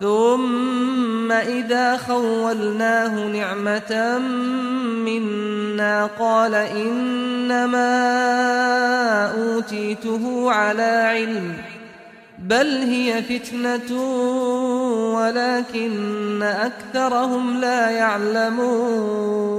ثم إذا خولناه نعمة منا قال إنما أوتيته على علم بل هي فتنة ولكن أكثرهم لا يعلمون.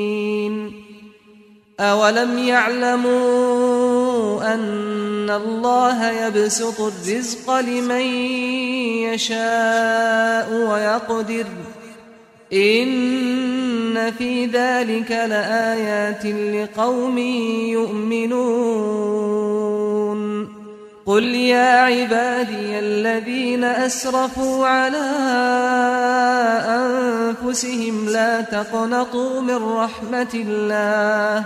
أولم يعلموا أن الله يبسط الرزق لمن يشاء ويقدر إن في ذلك لآيات لقوم يؤمنون قل يا عبادي الذين أسرفوا على أنفسهم لا تقنطوا من رحمة الله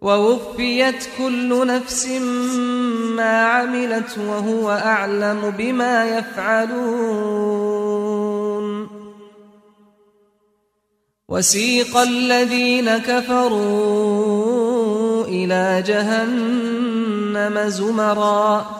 ووفيت كل نفس ما عملت وهو أعلم بما يفعلون. وسيق الذين كفروا إلى جهنم زمرًا.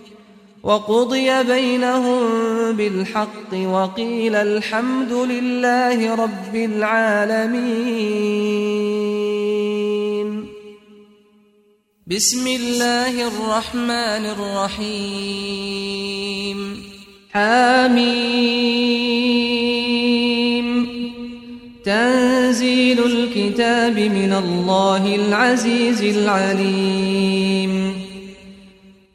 وقضي بينهم بالحق وقيل الحمد لله رب العالمين. بسم الله الرحمن الرحيم. حاميم تنزيل الكتاب من الله العزيز العليم.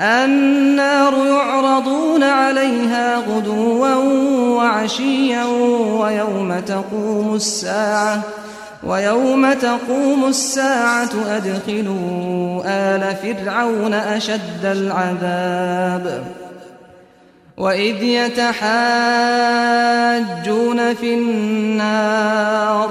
النار يعرضون عليها غدوا وعشيا ويوم تقوم الساعة ويوم تقوم الساعة أدخلوا آل فرعون أشد العذاب وإذ يتحاجون في النار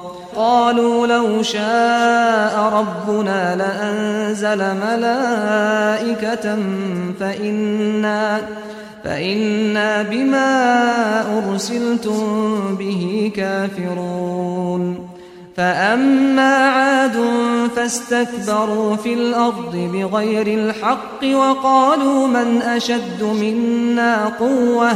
قالوا لو شاء ربنا لأنزل ملائكة فإنا فإنا بما أرسلتم به كافرون. فأما عاد فاستكبروا في الأرض بغير الحق وقالوا من أشد منا قوةً.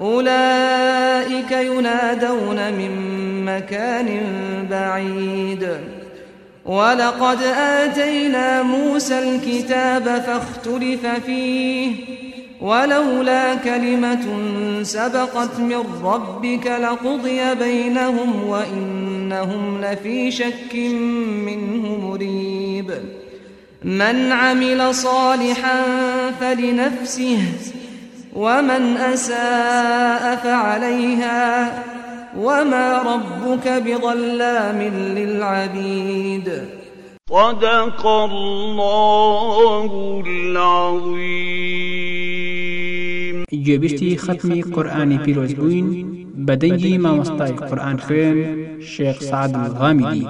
أولئك ينادون من مكان بعيد. ولقد آتينا موسى الكتاب فاختلف فيه ولولا كلمة سبقت من ربك لقضي بينهم وإنهم لفي شك منه مريب. من عمل صالحا فلنفسه ومن أساء فعليها وما ربك بظلام للعبيد. صدق الله العظيم. گوێبیستی ختمی قورآانی پیرۆز بووین بە دەنگی مامۆستای قورآن خوێن شێخ سعد الغامیدی